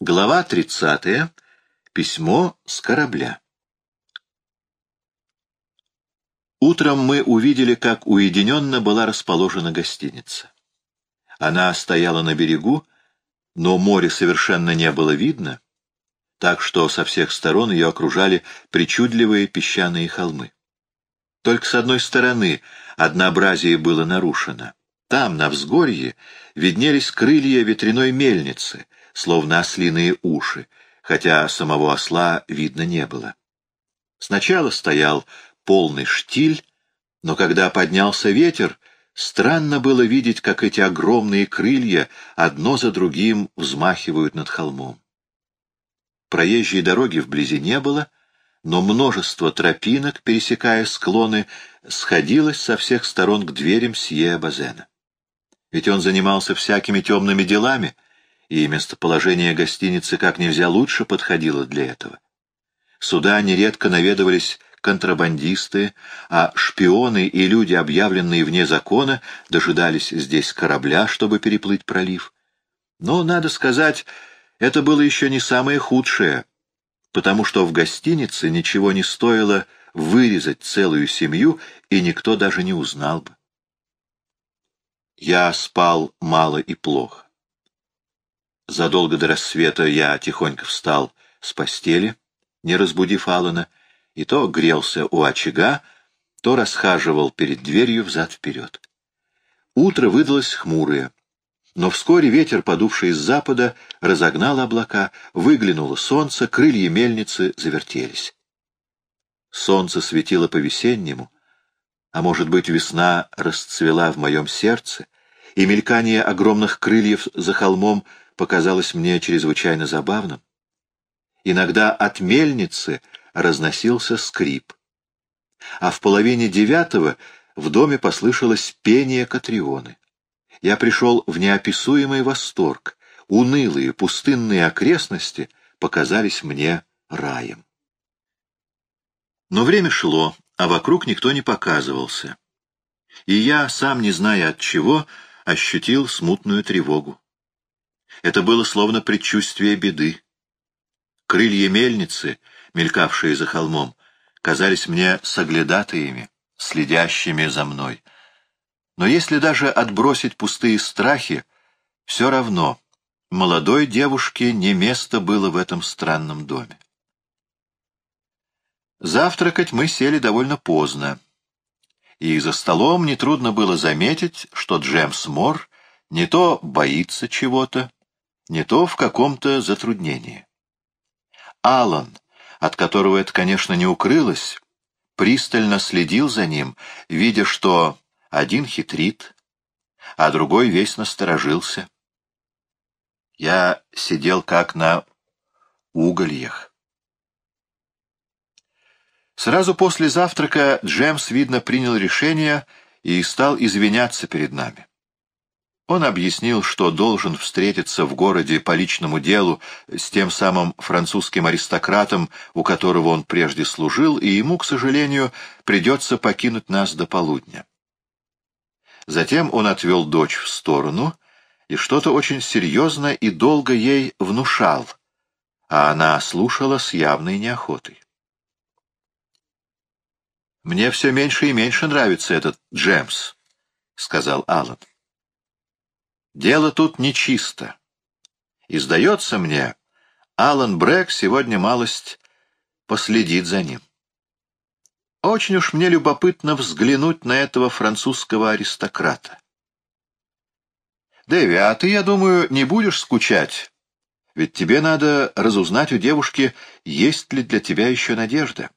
Глава 30. Письмо с корабля. Утром мы увидели, как уединенно была расположена гостиница. Она стояла на берегу, но море совершенно не было видно, так что со всех сторон ее окружали причудливые песчаные холмы. Только с одной стороны однообразие было нарушено. Там, на взгорье, виднелись крылья ветряной мельницы — словно ослиные уши, хотя самого осла видно не было. Сначала стоял полный штиль, но когда поднялся ветер, странно было видеть, как эти огромные крылья одно за другим взмахивают над холмом. Проезжей дороги вблизи не было, но множество тропинок, пересекая склоны, сходилось со всех сторон к дверям Сье Базена. Ведь он занимался всякими темными делами — и местоположение гостиницы как нельзя лучше подходило для этого. Сюда нередко наведывались контрабандисты, а шпионы и люди, объявленные вне закона, дожидались здесь корабля, чтобы переплыть пролив. Но, надо сказать, это было еще не самое худшее, потому что в гостинице ничего не стоило вырезать целую семью, и никто даже не узнал бы. Я спал мало и плохо. Задолго до рассвета я тихонько встал с постели, не разбудив Алана, и то грелся у очага, то расхаживал перед дверью взад-вперед. Утро выдалось хмурое, но вскоре ветер, подувший с запада, разогнал облака, выглянуло солнце, крылья мельницы завертелись. Солнце светило по-весеннему, а может быть, весна расцвела в моем сердце, и мелькание огромных крыльев за холмом — показалось мне чрезвычайно забавным. Иногда от мельницы разносился скрип. А в половине девятого в доме послышалось пение Катрионы. Я пришел в неописуемый восторг. Унылые, пустынные окрестности показались мне раем. Но время шло, а вокруг никто не показывался. И я, сам не зная от чего, ощутил смутную тревогу. Это было словно предчувствие беды. Крылья мельницы, мелькавшие за холмом, казались мне соглядатаями, следящими за мной. Но если даже отбросить пустые страхи, все равно молодой девушке не место было в этом странном доме. Завтракать мы сели довольно поздно, и за столом нетрудно было заметить, что Джемс Мор не то боится чего-то, не то в каком-то затруднении. Алан, от которого это, конечно, не укрылось, пристально следил за ним, видя, что один хитрит, а другой весь насторожился. Я сидел как на угольях. Сразу после завтрака Джемс, видно, принял решение и стал извиняться перед нами. Он объяснил, что должен встретиться в городе по личному делу с тем самым французским аристократом, у которого он прежде служил, и ему, к сожалению, придется покинуть нас до полудня. Затем он отвел дочь в сторону и что-то очень серьезно и долго ей внушал, а она слушала с явной неохотой. «Мне все меньше и меньше нравится этот Джемс», — сказал Аллан. Дело тут нечисто. И, сдается мне, Алан Брэк сегодня малость последит за ним. Очень уж мне любопытно взглянуть на этого французского аристократа. Дэви, а ты, я думаю, не будешь скучать, ведь тебе надо разузнать у девушки, есть ли для тебя еще надежда.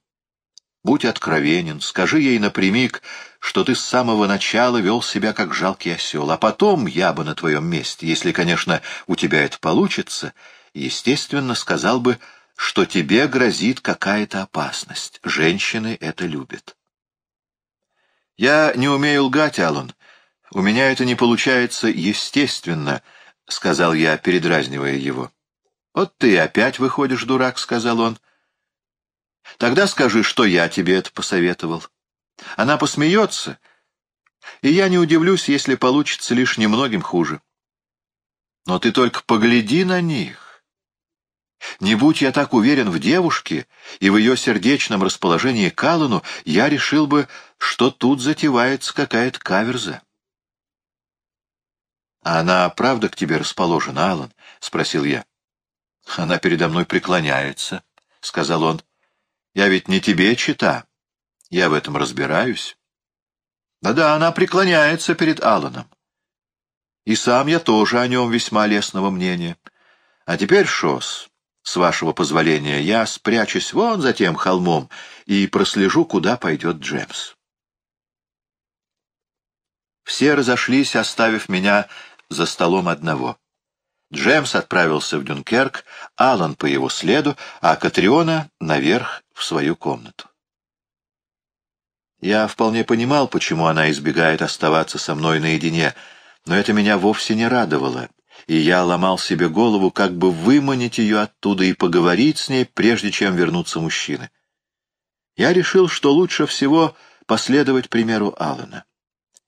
Будь откровенен, скажи ей напрямик, что ты с самого начала вел себя как жалкий осел, а потом я бы на твоем месте, если, конечно, у тебя это получится, естественно, сказал бы, что тебе грозит какая-то опасность. Женщины это любят. Я не умею лгать, Аллан. У меня это не получается естественно, — сказал я, передразнивая его. — Вот ты опять выходишь, дурак, — сказал он. — Тогда скажи, что я тебе это посоветовал. Она посмеется, и я не удивлюсь, если получится лишь немногим хуже. Но ты только погляди на них. Не будь я так уверен в девушке и в ее сердечном расположении к Аллану, я решил бы, что тут затевается какая-то каверза. — А она правда к тебе расположена, Аллан? — спросил я. — Она передо мной преклоняется, — сказал он. — Я ведь не тебе чита. Я в этом разбираюсь. Да-да, она преклоняется перед Алланом. И сам я тоже о нем весьма лестного мнения. А теперь, Шос, с вашего позволения, я спрячусь вон за тем холмом и прослежу, куда пойдет Джемс. Все разошлись, оставив меня за столом одного. Джемс отправился в Дюнкерк, Алан по его следу, а Катриона наверх в свою комнату. Я вполне понимал, почему она избегает оставаться со мной наедине, но это меня вовсе не радовало, и я ломал себе голову, как бы выманить ее оттуда и поговорить с ней, прежде чем вернутся мужчины. Я решил, что лучше всего последовать примеру Алана.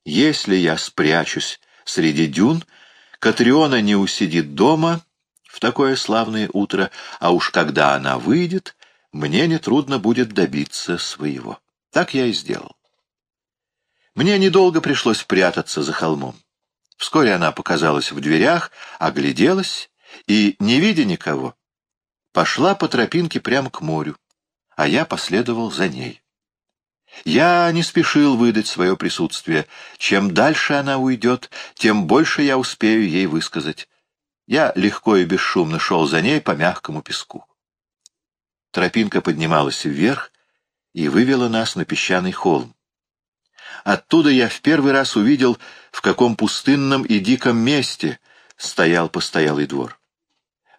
Если я спрячусь среди дюн, Катриона не усидит дома в такое славное утро, а уж когда она выйдет, мне нетрудно будет добиться своего. Так я и сделал. Мне недолго пришлось прятаться за холмом. Вскоре она показалась в дверях, огляделась и, не видя никого, пошла по тропинке прямо к морю, а я последовал за ней. Я не спешил выдать свое присутствие. Чем дальше она уйдет, тем больше я успею ей высказать. Я легко и бесшумно шел за ней по мягкому песку. Тропинка поднималась вверх, и вывела нас на песчаный холм. Оттуда я в первый раз увидел, в каком пустынном и диком месте стоял постоялый двор.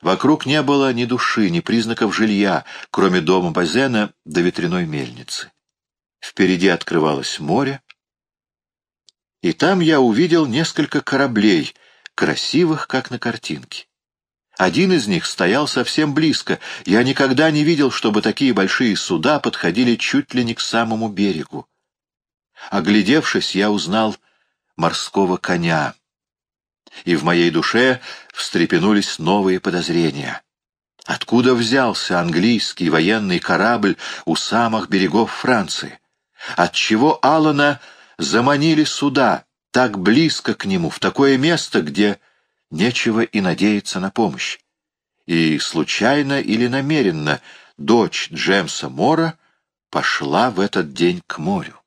Вокруг не было ни души, ни признаков жилья, кроме дома Базена до ветряной мельницы. Впереди открывалось море, и там я увидел несколько кораблей, красивых, как на картинке. Один из них стоял совсем близко. Я никогда не видел, чтобы такие большие суда подходили чуть ли не к самому берегу. Оглядевшись, я узнал морского коня. И в моей душе встрепенулись новые подозрения. Откуда взялся английский военный корабль у самых берегов Франции? Отчего Алана заманили суда так близко к нему, в такое место, где нечего и надеяться на помощь. И случайно или намеренно дочь Джемса Мора пошла в этот день к морю.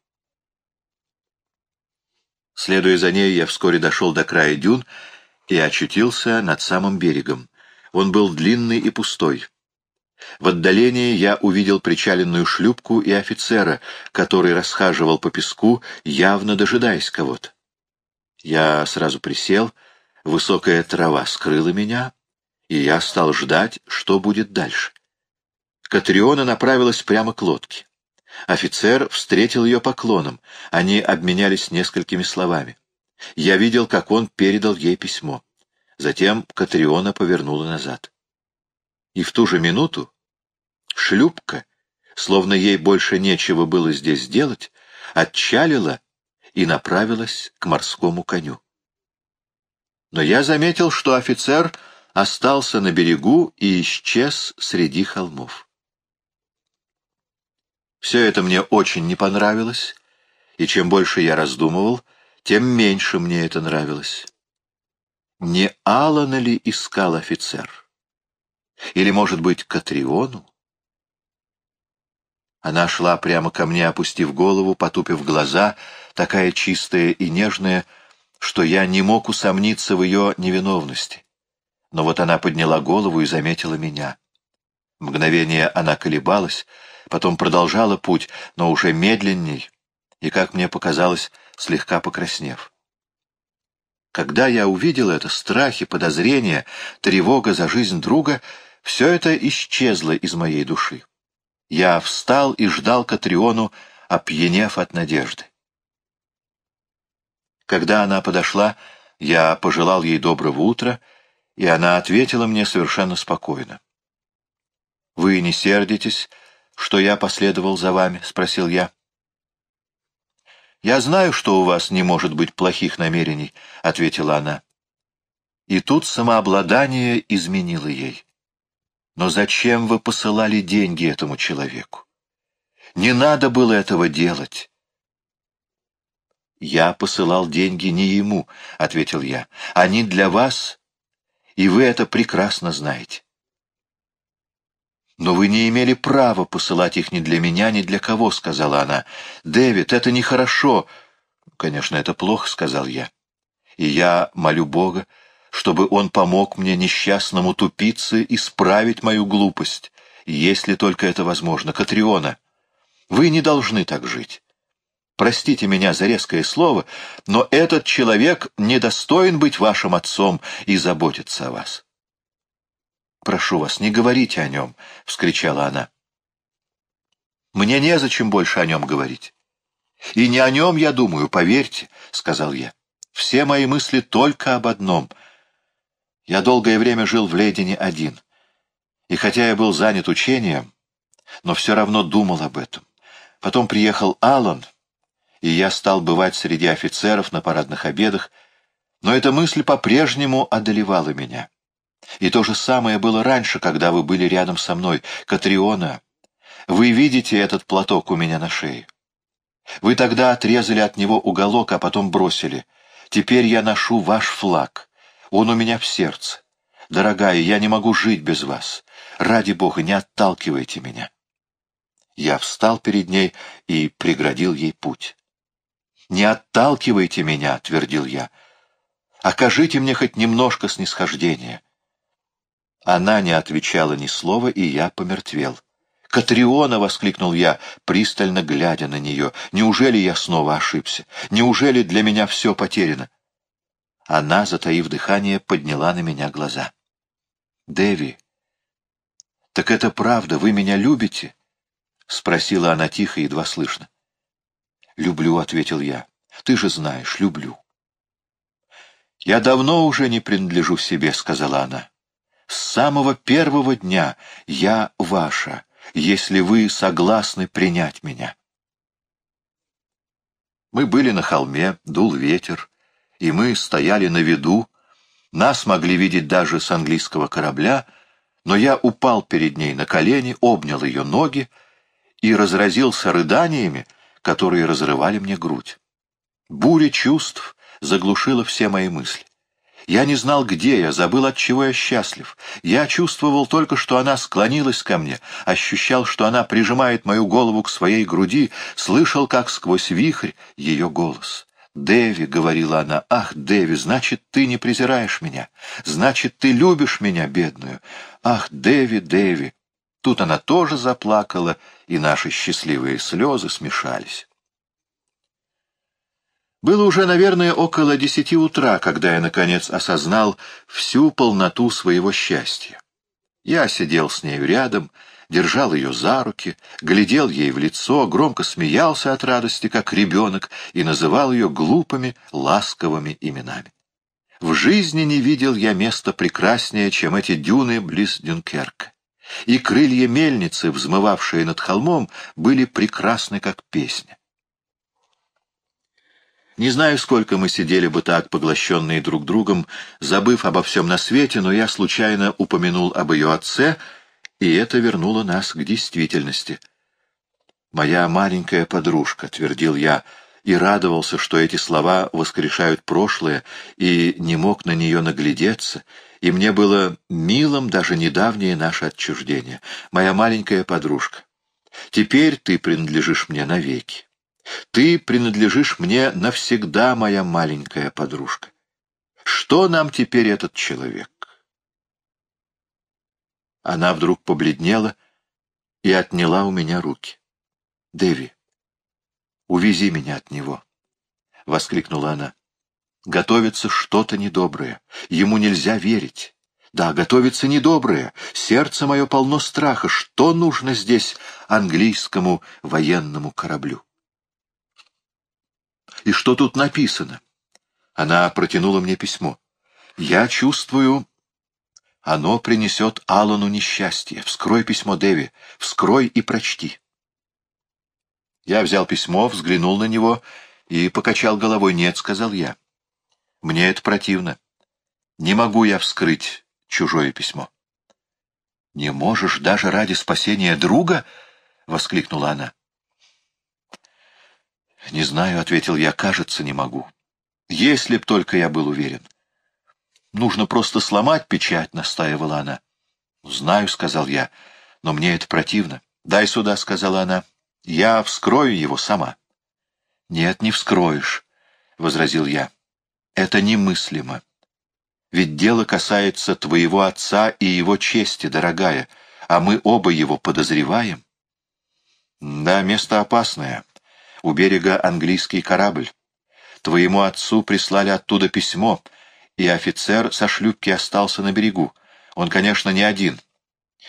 Следуя за ней, я вскоре дошел до края дюн и очутился над самым берегом. Он был длинный и пустой. В отдалении я увидел причаленную шлюпку и офицера, который расхаживал по песку, явно дожидаясь кого-то. Я сразу присел — Высокая трава скрыла меня, и я стал ждать, что будет дальше. Катриона направилась прямо к лодке. Офицер встретил ее поклоном. Они обменялись несколькими словами. Я видел, как он передал ей письмо. Затем Катриона повернула назад. И в ту же минуту шлюпка, словно ей больше нечего было здесь делать, отчалила и направилась к морскому коню но я заметил, что офицер остался на берегу и исчез среди холмов. Все это мне очень не понравилось, и чем больше я раздумывал, тем меньше мне это нравилось. Не Алана ли искал офицер? Или, может быть, Катриону? Она шла прямо ко мне, опустив голову, потупив глаза, такая чистая и нежная, что я не мог усомниться в ее невиновности. Но вот она подняла голову и заметила меня. Мгновение она колебалась, потом продолжала путь, но уже медленней, и, как мне показалось, слегка покраснев. Когда я увидел это, страхи, подозрения, тревога за жизнь друга, все это исчезло из моей души. Я встал и ждал Катриону, опьянев от надежды. Когда она подошла, я пожелал ей доброго утра, и она ответила мне совершенно спокойно. «Вы не сердитесь, что я последовал за вами?» — спросил я. «Я знаю, что у вас не может быть плохих намерений», — ответила она. И тут самообладание изменило ей. Но зачем вы посылали деньги этому человеку? Не надо было этого делать. «Я посылал деньги не ему», — ответил я. «Они для вас, и вы это прекрасно знаете». «Но вы не имели права посылать их ни для меня, ни для кого», — сказала она. «Дэвид, это нехорошо». «Конечно, это плохо», — сказал я. «И я молю Бога, чтобы он помог мне, несчастному тупице, исправить мою глупость, если только это возможно. Катриона, вы не должны так жить. Простите меня за резкое слово, но этот человек недостоин быть вашим отцом и заботиться о вас. «Прошу вас, не говорите о нем!» — вскричала она. «Мне незачем больше о нем говорить. И не о нем я думаю, поверьте», — сказал я. «Все мои мысли только об одном. Я долгое время жил в Лейдене один. И хотя я был занят учением, но все равно думал об этом. Потом приехал Аллан, и я стал бывать среди офицеров на парадных обедах, но эта мысль по-прежнему одолевала меня. И то же самое было раньше, когда вы были рядом со мной. Катриона, вы видите этот платок у меня на шее? Вы тогда отрезали от него уголок, а потом бросили. Теперь я ношу ваш флаг. Он у меня в сердце. Дорогая, я не могу жить без вас. Ради Бога, не отталкивайте меня. Я встал перед ней и преградил ей путь. «Не отталкивайте меня», — твердил я. «Окажите мне хоть немножко снисхождения». Она не отвечала ни слова, и я помертвел. «Катриона!» — воскликнул я, пристально глядя на нее. «Неужели я снова ошибся? Неужели для меня все потеряно?» Она, затаив дыхание, подняла на меня глаза. «Дэви, так это правда, вы меня любите?» — спросила она тихо, едва слышно. «Люблю», — ответил я. «Ты же знаешь, люблю». «Я давно уже не принадлежу себе», — сказала она. С самого первого дня я ваша, если вы согласны принять меня. Мы были на холме, дул ветер, и мы стояли на виду. Нас могли видеть даже с английского корабля, но я упал перед ней на колени, обнял ее ноги и разразился рыданиями, которые разрывали мне грудь. Буря чувств заглушила все мои мысли. Я не знал, где я, забыл, от чего я счастлив. Я чувствовал только, что она склонилась ко мне, ощущал, что она прижимает мою голову к своей груди, слышал, как сквозь вихрь ее голос. «Дэви», — говорила она, — «ах, Дэви, значит, ты не презираешь меня, значит, ты любишь меня, бедную. Ах, Дэви, Дэви». Тут она тоже заплакала, и наши счастливые слезы смешались. Было уже, наверное, около десяти утра, когда я, наконец, осознал всю полноту своего счастья. Я сидел с нею рядом, держал ее за руки, глядел ей в лицо, громко смеялся от радости, как ребенок, и называл ее глупыми, ласковыми именами. В жизни не видел я места прекраснее, чем эти дюны близ Дюнкерка. И крылья мельницы, взмывавшие над холмом, были прекрасны, как песня. Не знаю, сколько мы сидели бы так, поглощенные друг другом, забыв обо всем на свете, но я случайно упомянул об ее отце, и это вернуло нас к действительности. «Моя маленькая подружка», — твердил я, и радовался, что эти слова воскрешают прошлое, и не мог на нее наглядеться, и мне было милым даже недавнее наше отчуждение. «Моя маленькая подружка, теперь ты принадлежишь мне навеки. Ты принадлежишь мне навсегда, моя маленькая подружка. Что нам теперь этот человек? Она вдруг побледнела и отняла у меня руки. — Дэви, увези меня от него, — воскликнула она. — Готовится что-то недоброе. Ему нельзя верить. Да, готовится недоброе. Сердце мое полно страха. Что нужно здесь английскому военному кораблю? И что тут написано? Она протянула мне письмо. Я чувствую, оно принесет Аллану несчастье. Вскрой письмо, Дэви, вскрой и прочти. Я взял письмо, взглянул на него и покачал головой. «Нет», — сказал я. «Мне это противно. Не могу я вскрыть чужое письмо». «Не можешь даже ради спасения друга?» — воскликнула она. «Не знаю», — ответил я, — «кажется, не могу. Если б только я был уверен». «Нужно просто сломать печать», — настаивала она. «Знаю», — сказал я, — «но мне это противно». «Дай сюда», — сказала она. «Я вскрою его сама». «Нет, не вскроешь», — возразил я. «Это немыслимо. Ведь дело касается твоего отца и его чести, дорогая, а мы оба его подозреваем. Да, место опасное. У берега английский корабль. Твоему отцу прислали оттуда письмо, и офицер со шлюпки остался на берегу. Он, конечно, не один.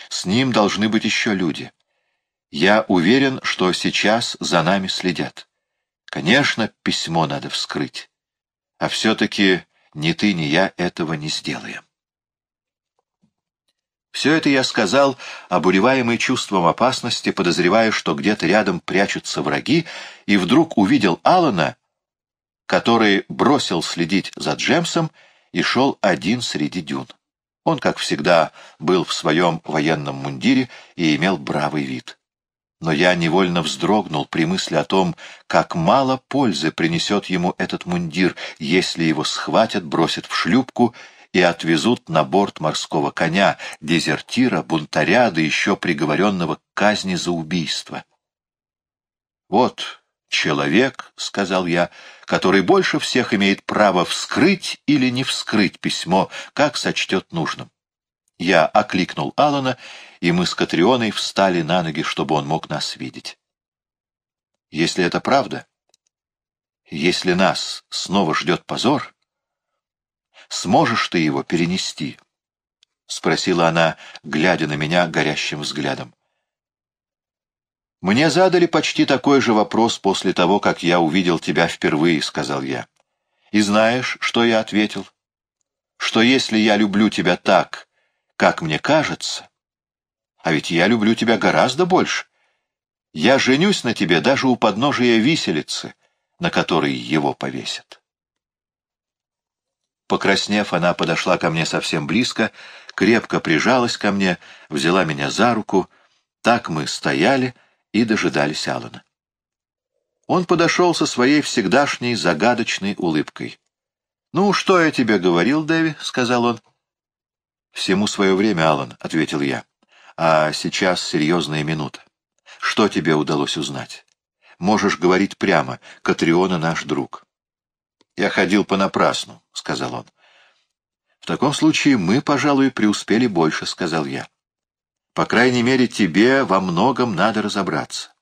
С ним должны быть еще люди. Я уверен, что сейчас за нами следят. Конечно, письмо надо вскрыть. А все-таки ни ты, ни я этого не сделаем. Все это я сказал, обуреваемый чувством опасности, подозревая, что где-то рядом прячутся враги, и вдруг увидел Алана, который бросил следить за Джемсом и шел один среди дюн. Он, как всегда, был в своем военном мундире и имел бравый вид но я невольно вздрогнул при мысли о том, как мало пользы принесет ему этот мундир, если его схватят, бросят в шлюпку и отвезут на борт морского коня, дезертира, бунтаря, да еще приговоренного к казни за убийство. «Вот человек, — сказал я, — который больше всех имеет право вскрыть или не вскрыть письмо, как сочтет нужным. Я окликнул Алана, и мы с Катрионой встали на ноги, чтобы он мог нас видеть. Если это правда, если нас снова ждет позор, сможешь ты его перенести? — спросила она, глядя на меня горящим взглядом. «Мне задали почти такой же вопрос после того, как я увидел тебя впервые», — сказал я. «И знаешь, что я ответил? Что если я люблю тебя так, как мне кажется, а ведь я люблю тебя гораздо больше, я женюсь на тебе даже у подножия виселицы, на которой его повесят. Покраснев, она подошла ко мне совсем близко, крепко прижалась ко мне, взяла меня за руку. Так мы стояли и дожидались Алана. Он подошел со своей всегдашней загадочной улыбкой. «Ну, что я тебе говорил, Дэви?» — сказал он. «Всему свое время, Алан, ответил я. «А сейчас серьезная минута. Что тебе удалось узнать? Можешь говорить прямо. Катриона наш друг». «Я ходил понапрасну», — сказал он. «В таком случае мы, пожалуй, преуспели больше», — сказал я. «По крайней мере, тебе во многом надо разобраться.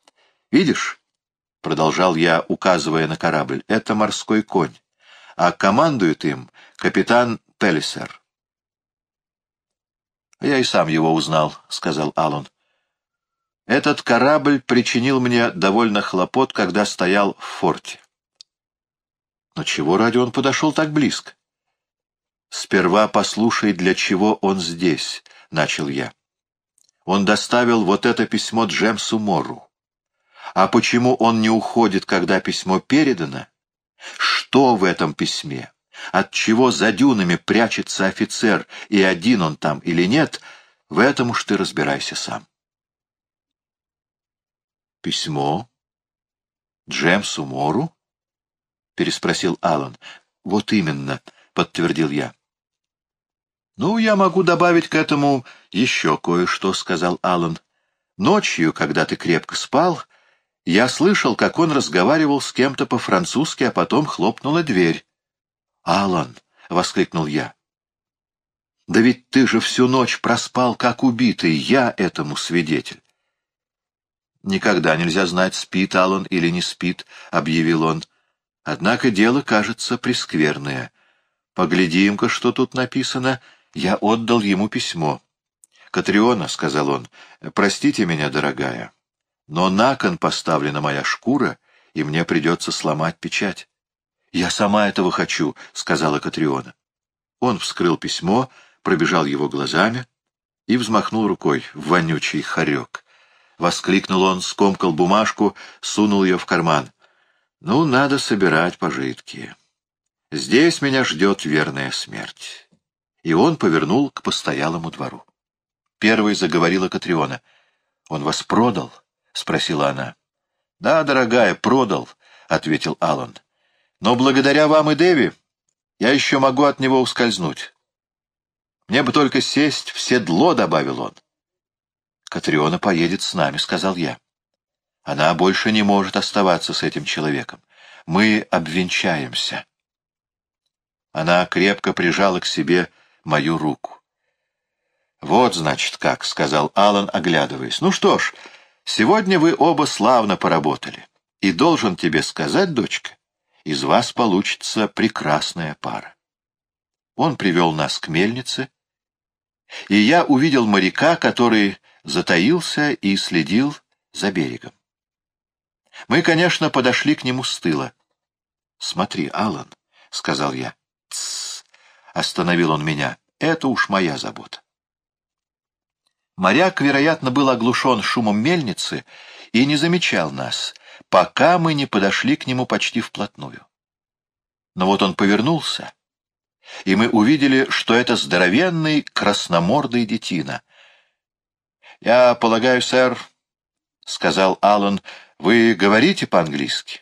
Видишь?» — продолжал я, указывая на корабль. «Это морской конь, а командует им капитан Пелисер. «Я и сам его узнал», — сказал Аллан. «Этот корабль причинил мне довольно хлопот, когда стоял в форте». «Но чего ради он подошел так близко?» «Сперва послушай, для чего он здесь», — начал я. «Он доставил вот это письмо Джемсу Морру. А почему он не уходит, когда письмо передано? Что в этом письме? От чего за дюнами прячется офицер, и один он там или нет, в этом уж ты разбирайся сам. «Письмо? Джемсу Мору?» — переспросил Аллан. «Вот именно», — подтвердил я. «Ну, я могу добавить к этому еще кое-что», — сказал Аллан. «Ночью, когда ты крепко спал, я слышал, как он разговаривал с кем-то по-французски, а потом хлопнула дверь. «Алан!» — воскликнул я. «Да ведь ты же всю ночь проспал, как убитый, я этому свидетель». «Никогда нельзя знать, спит Алан или не спит», — объявил он. «Однако дело, кажется, прескверное. Поглядим-ка, что тут написано. Я отдал ему письмо». «Катриона», — сказал он, — «простите меня, дорогая, но на кон поставлена моя шкура, и мне придется сломать печать». «Я сама этого хочу», — сказала Катриона. Он вскрыл письмо, пробежал его глазами и взмахнул рукой. «Вонючий хорек!» Воскликнул он, скомкал бумажку, сунул ее в карман. «Ну, надо собирать пожитки. Здесь меня ждет верная смерть». И он повернул к постоялому двору. — первой заговорила Катриона. «Он вас продал?» — спросила она. «Да, дорогая, продал», — ответил Аллан. «Но благодаря вам и Деви я еще могу от него ускользнуть. Мне бы только сесть в седло», — добавил он. «Катриона поедет с нами», — сказал я. «Она больше не может оставаться с этим человеком. Мы обвенчаемся». Она крепко прижала к себе мою руку. «Вот, значит, как», — сказал Алан, оглядываясь. «Ну что ж, сегодня вы оба славно поработали. И должен тебе сказать, дочка, из вас получится прекрасная пара». Он привел нас к мельнице, и я увидел моряка, который затаился и следил за берегом. Мы, конечно, подошли к нему с тыла. «Смотри, Алан, сказал я. «Тссс!» — остановил он меня. «Это уж моя забота». Моряк, вероятно, был оглушен шумом мельницы и не замечал нас, пока мы не подошли к нему почти вплотную. Но вот он повернулся, и мы увидели, что это здоровенный красномордый детина. «Я полагаю, сэр, — сказал Аллан, — вы говорите по-английски?»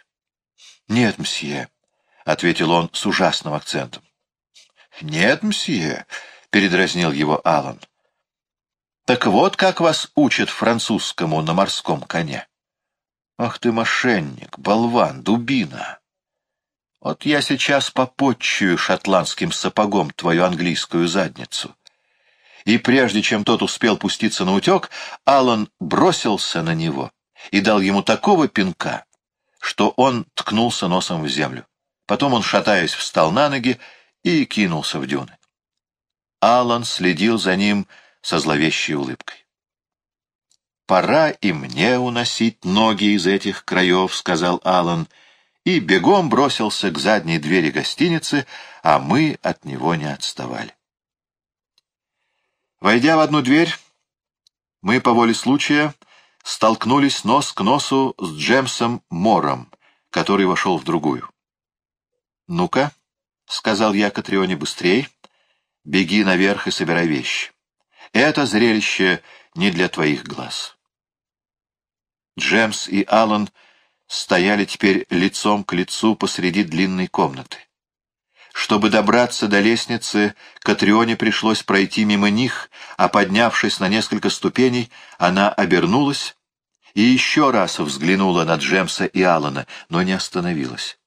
«Нет, мсье», — ответил он с ужасным акцентом. «Нет, мсье», — передразнил его Аллан. Так вот как вас учат французскому на морском коне. Ах ты мошенник, болван, дубина. Вот я сейчас попотчую шотландским сапогом твою английскую задницу. И прежде чем тот успел пуститься на утек, Алан бросился на него и дал ему такого пинка, что он ткнулся носом в землю. Потом он, шатаясь, встал на ноги и кинулся в дюны. Алан следил за ним, со зловещей улыбкой. «Пора и мне уносить ноги из этих краев», — сказал Алан, и бегом бросился к задней двери гостиницы, а мы от него не отставали. Войдя в одну дверь, мы по воле случая столкнулись нос к носу с Джемсом Мором, который вошел в другую. «Ну-ка», — сказал я Катрионе, — «быстрей, беги наверх и собирай вещи». Это зрелище не для твоих глаз. Джемс и Аллан стояли теперь лицом к лицу посреди длинной комнаты. Чтобы добраться до лестницы, Катрионе пришлось пройти мимо них, а поднявшись на несколько ступеней, она обернулась и еще раз взглянула на Джемса и Аллана, но не остановилась.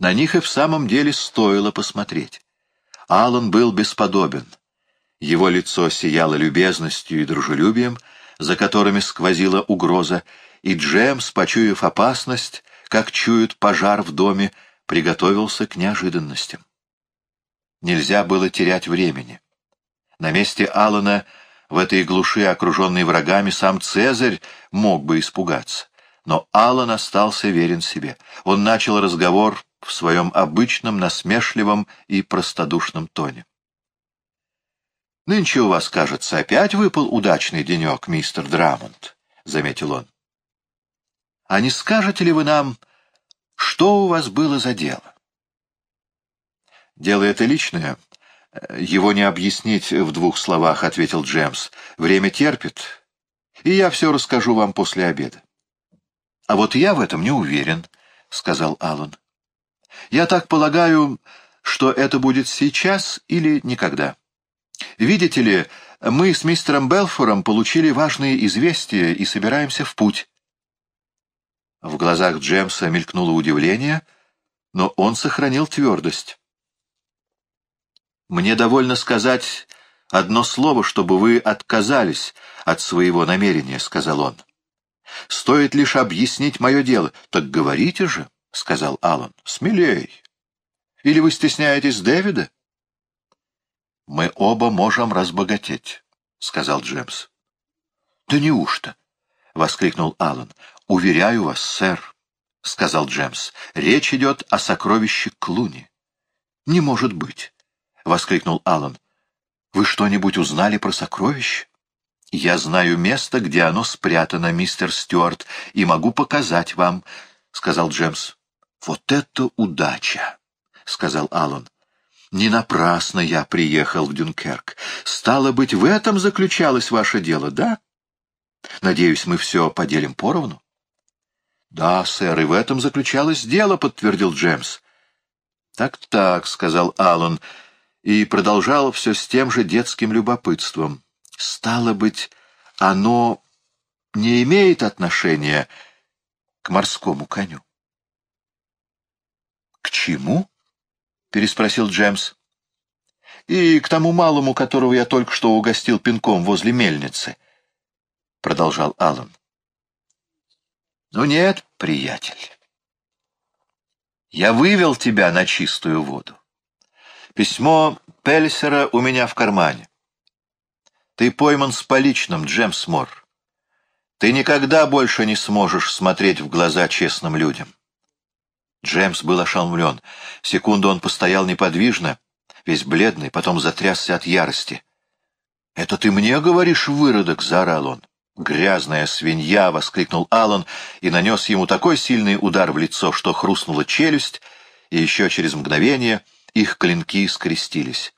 На них и в самом деле стоило посмотреть. Аллан был бесподобен — его лицо сияло любезностью и дружелюбием, за которыми сквозила угроза, и Джемс, почуяв опасность, как чуют пожар в доме, приготовился к неожиданностям. Нельзя было терять времени. На месте Алана в этой глуши, окруженной врагами, сам Цезарь мог бы испугаться. Но Алан остался верен себе. Он начал разговор в своем обычном, насмешливом и простодушном тоне. «Нынче у вас, кажется, опять выпал удачный денек, мистер Драмонт», — заметил он. «А не скажете ли вы нам, что у вас было за дело?» «Дело это личное. Его не объяснить в двух словах», — ответил Джемс. «Время терпит, и я все расскажу вам после обеда». «А вот я в этом не уверен», — сказал Аллан. «Я так полагаю, что это будет сейчас или никогда». Видите ли, мы с мистером Белфором получили важные известия и собираемся в путь. В глазах Джемса мелькнуло удивление, но он сохранил твердость. «Мне довольно сказать одно слово, чтобы вы отказались от своего намерения», — сказал он. «Стоит лишь объяснить мое дело». «Так говорите же», — сказал Аллан, — «смелей. Или вы стесняетесь Дэвида?» «Мы оба можем разбогатеть», — сказал Джемс. «Да неужто?» — воскликнул Аллан. «Уверяю вас, сэр», — сказал Джемс, — «речь идет о сокровище Клуни». «Не может быть», — воскликнул Аллан. «Вы что-нибудь узнали про сокровище?» «Я знаю место, где оно спрятано, мистер Стюарт, и могу показать вам», — сказал Джемс. «Вот это удача!» — сказал Аллан. Не напрасно я приехал в Дюнкерк. Стало быть, в этом заключалось ваше дело, да? Надеюсь, мы все поделим поровну? Да, сэр, и в этом заключалось дело, подтвердил Джеймс. Так-так, сказал Аллан, и продолжал все с тем же детским любопытством. Стало быть, оно не имеет отношения к морскому коню. — К чему? — переспросил Джемс. — И к тому малому, которого я только что угостил пинком возле мельницы, — продолжал Аллан. — Ну нет, приятель, я вывел тебя на чистую воду. Письмо Пельсера у меня в кармане. Ты пойман с поличным, Джемс Мор. Ты никогда больше не сможешь смотреть в глаза честным людям. Джемс был ошеломлен. Секунду он постоял неподвижно, весь бледный, потом затрясся от ярости. — Это ты мне говоришь, выродок? — заорал он. «Грязная свинья!» — воскликнул Аллан и нанес ему такой сильный удар в лицо, что хрустнула челюсть, и еще через мгновение их клинки скрестились.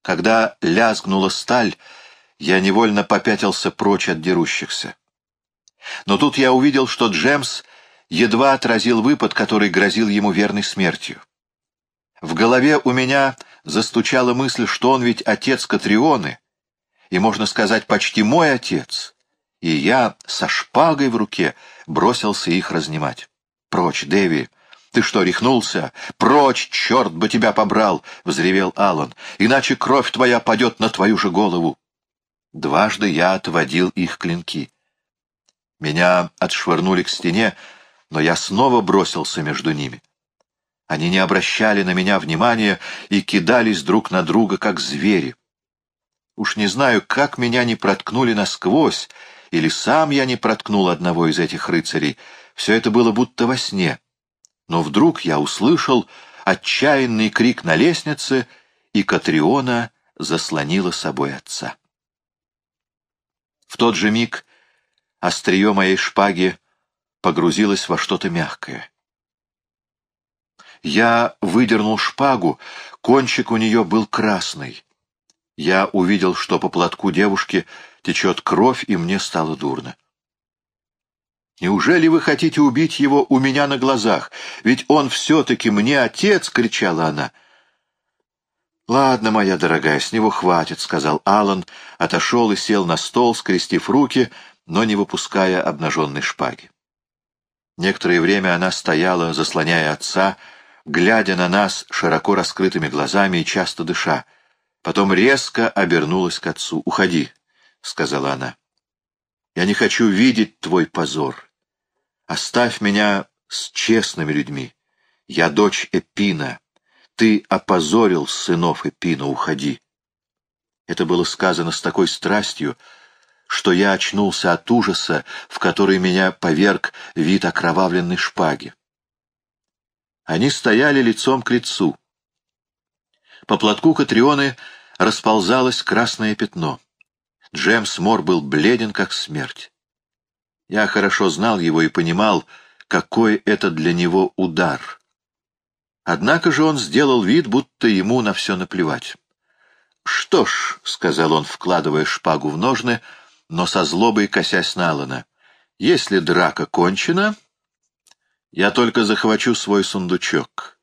Когда лязгнула сталь, я невольно попятился прочь от дерущихся. Но тут я увидел, что Джемс едва отразил выпад, который грозил ему верной смертью. В голове у меня застучала мысль, что он ведь отец Катрионы, и, можно сказать, почти мой отец, и я со шпагой в руке бросился их разнимать. «Прочь, Дэви!» «Ты что, рехнулся? Прочь, черт бы тебя побрал!» — взревел Аллан. «Иначе кровь твоя падет на твою же голову!» Дважды я отводил их клинки. Меня отшвырнули к стене, но я снова бросился между ними. Они не обращали на меня внимания и кидались друг на друга, как звери. Уж не знаю, как меня не проткнули насквозь, или сам я не проткнул одного из этих рыцарей. Все это было будто во сне но вдруг я услышал отчаянный крик на лестнице, и Катриона заслонила собой отца. В тот же миг острие моей шпаги погрузилось во что-то мягкое. Я выдернул шпагу, кончик у нее был красный. Я увидел, что по платку девушки течет кровь, и мне стало дурно. «Неужели вы хотите убить его у меня на глазах? Ведь он все-таки мне отец!» — кричала она. «Ладно, моя дорогая, с него хватит», — сказал Алан, отошел и сел на стол, скрестив руки, но не выпуская обнаженной шпаги. Некоторое время она стояла, заслоняя отца, глядя на нас широко раскрытыми глазами и часто дыша. Потом резко обернулась к отцу. «Уходи», — сказала она. Я не хочу видеть твой позор. Оставь меня с честными людьми. Я дочь Эпина. Ты опозорил сынов Эпина, уходи. Это было сказано с такой страстью, что я очнулся от ужаса, в который меня поверг вид окровавленной шпаги. Они стояли лицом к лицу. По платку Катрионы расползалось красное пятно. Джемс Мор был бледен, как смерть. Я хорошо знал его и понимал, какой это для него удар. Однако же он сделал вид, будто ему на все наплевать. «Что ж», — сказал он, вкладывая шпагу в ножны, но со злобой косясь на Алана, — «если драка кончена, я только захвачу свой сундучок.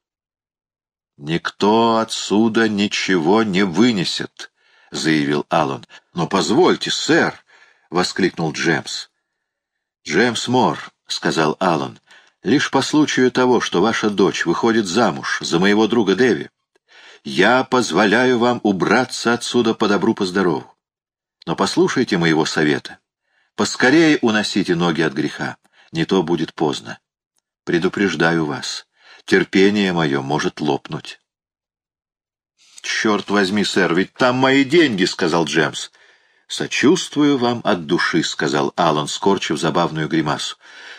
Никто отсюда ничего не вынесет». — заявил Аллан. «Но позвольте, сэр!» — воскликнул Джемс. «Джемс Мор», — сказал Аллан, — «лишь по случаю того, что ваша дочь выходит замуж за моего друга Дэви, я позволяю вам убраться отсюда по добру, по. Но послушайте моего совета. Поскорее уносите ноги от греха, не то будет поздно. Предупреждаю вас, терпение мое может лопнуть». «Черт возьми, сэр, ведь там мои деньги», — сказал Джемс. «Сочувствую вам от души», — сказал Алан, скорчив забавную гримасу.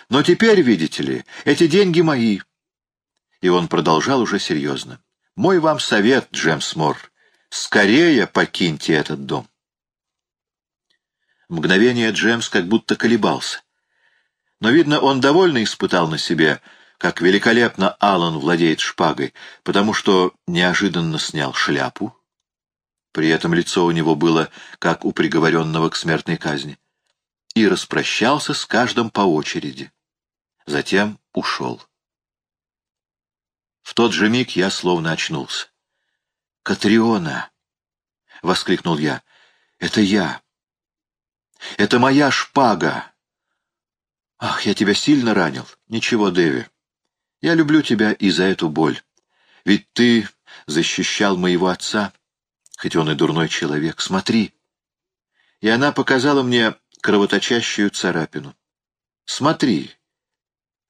«Но теперь, видите ли, эти деньги мои». И он продолжал уже серьезно. «Мой вам совет, Джемс Мор, скорее покиньте этот дом». Мгновение Джемс как будто колебался. Но, видно, он довольно испытал на себе, как великолепно Алан владеет шпагой, потому что неожиданно снял шляпу. При этом лицо у него было, как у приговоренного к смертной казни. И распрощался с каждым по очереди. Затем ушел. В тот же миг я словно очнулся. «Катриона!» — воскликнул я. «Это я! Это моя шпага!» «Ах, я тебя сильно ранил!» «Ничего, Дэви. Я люблю тебя и за эту боль. Ведь ты защищал моего отца, хоть он и дурной человек. Смотри!» И она показала мне кровоточащую царапину. «Смотри!»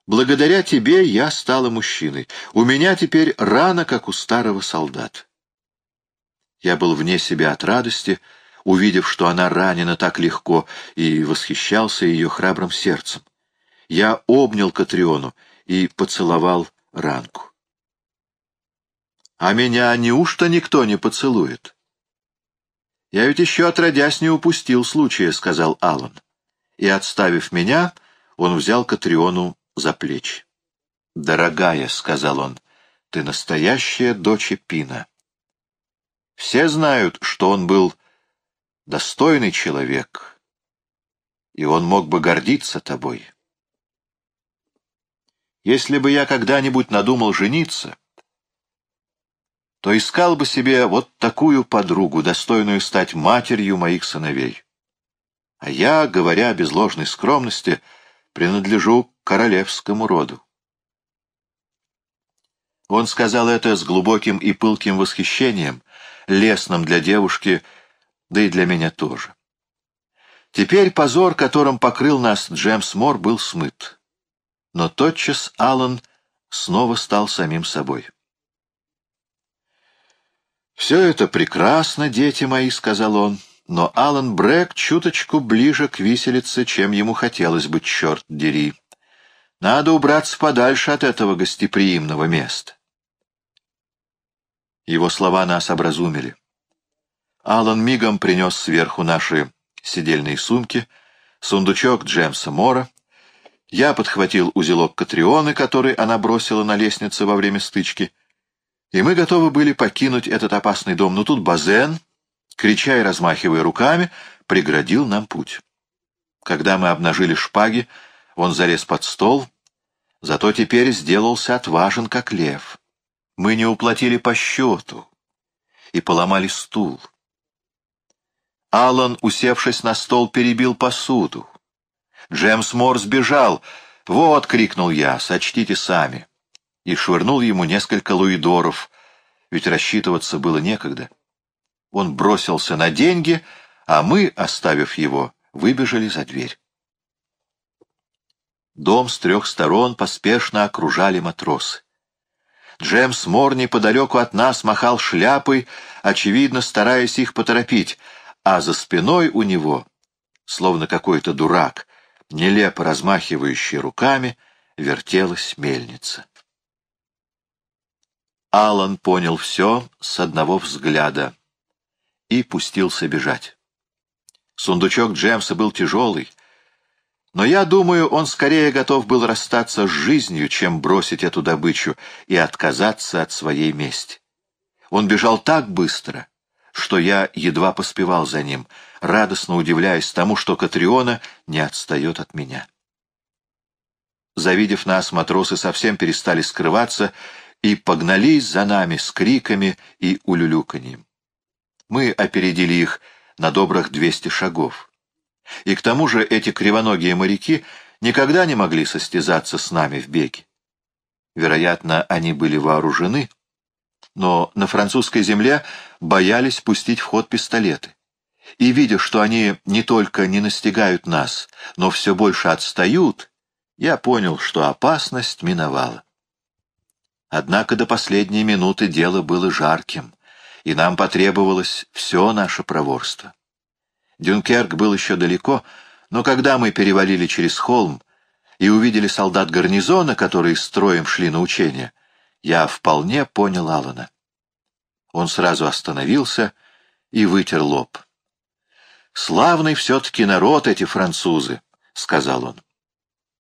Благодаря тебе я стала мужчиной. У меня теперь рана, как у старого солдата. Я был вне себя от радости, увидев, что она ранена так легко, и восхищался ее храбрым сердцем. Я обнял Катриону и поцеловал ранку. «А меня неужто никто не поцелует?» «Я ведь еще отродясь не упустил случая», — сказал Аллан. И, отставив меня, он взял Катриону за плечи. «Дорогая», — сказал он, — «ты настоящая дочь Пина. Все знают, что он был достойный человек, и он мог бы гордиться тобой. Если бы я когда-нибудь надумал жениться, то искал бы себе вот такую подругу, достойную стать матерью моих сыновей. А я, говоря без ложной скромности, принадлежу к королевскому роду. Он сказал это с глубоким и пылким восхищением, лесным для девушки, да и для меня тоже. Теперь позор, которым покрыл нас Джемс Мор, был смыт. Но тотчас Аллан снова стал самим собой. «Все это прекрасно, дети мои», — сказал он, — «но Аллан Брэк чуточку ближе к виселице, чем ему хотелось бы, черт дери. Надо убраться подальше от этого гостеприимного места». Его слова нас образумили. Алан мигом принес сверху наши сидельные сумки, сундучок Джемса Мора. Я подхватил узелок Катрионы, который она бросила на лестнице во время стычки, и мы готовы были покинуть этот опасный дом. Но тут Базен, крича и размахивая руками, преградил нам путь. Когда мы обнажили шпаги, он залез под стол, зато теперь сделался отважен, как лев. Мы не уплатили по счету и поломали стул. Аллан, усевшись на стол, перебил посуду. Джемс Мор сбежал. «Вот!» — крикнул я, — «сочтите сами!» И швырнул ему несколько луидоров, ведь рассчитываться было некогда. Он бросился на деньги, а мы, оставив его, выбежали за дверь. Дом с трех сторон поспешно окружали матросы. Джемс Мор неподалеку от нас махал шляпой, очевидно, стараясь их поторопить, а за спиной у него, словно какой-то дурак, нелепо размахивающий руками, вертелась мельница. Алан понял все с одного взгляда и пустился бежать. Сундучок Джемса был тяжелый, но я думаю, он скорее готов был расстаться с жизнью, чем бросить эту добычу и отказаться от своей мести. Он бежал так быстро, что я едва поспевал за ним, радостно удивляясь тому, что Катриона не отстает от меня. Завидев нас, матросы совсем перестали скрываться и погнались за нами с криками и улюлюканьем. Мы опередили их на добрых двести шагов. И к тому же эти кривоногие моряки никогда не могли состязаться с нами в беге. Вероятно, они были вооружены, но на французской земле боялись пустить в ход пистолеты. И, видя, что они не только не настигают нас, но все больше отстают, я понял, что опасность миновала. Однако до последней минуты дело было жарким, и нам потребовалось все наше проворство. Дюнкерк был еще далеко, но когда мы перевалили через холм и увидели солдат гарнизона, которые строем шли на учения, я вполне понял Алана. Он сразу остановился и вытер лоб. «Славный все-таки народ эти французы», — сказал он.